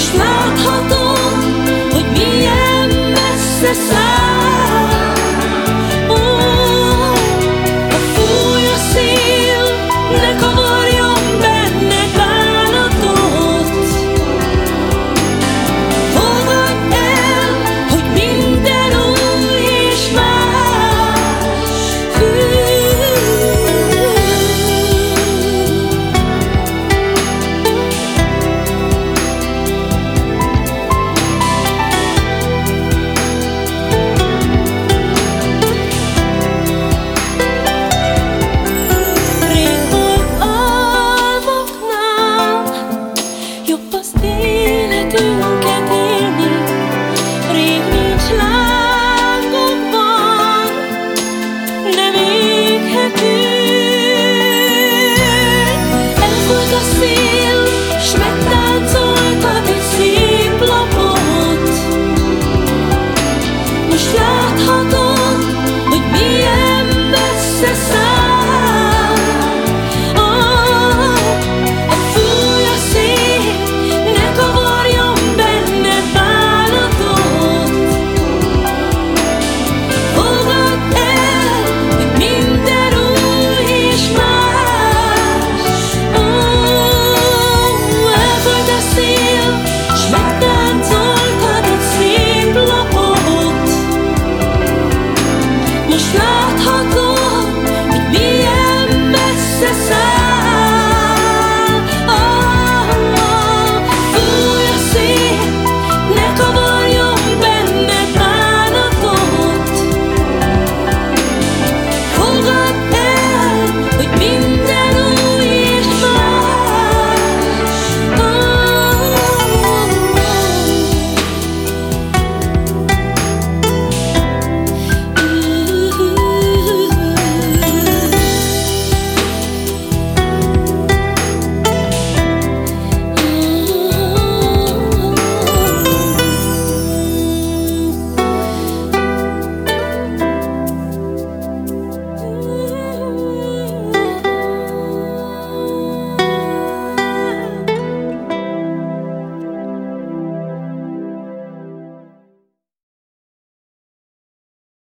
Most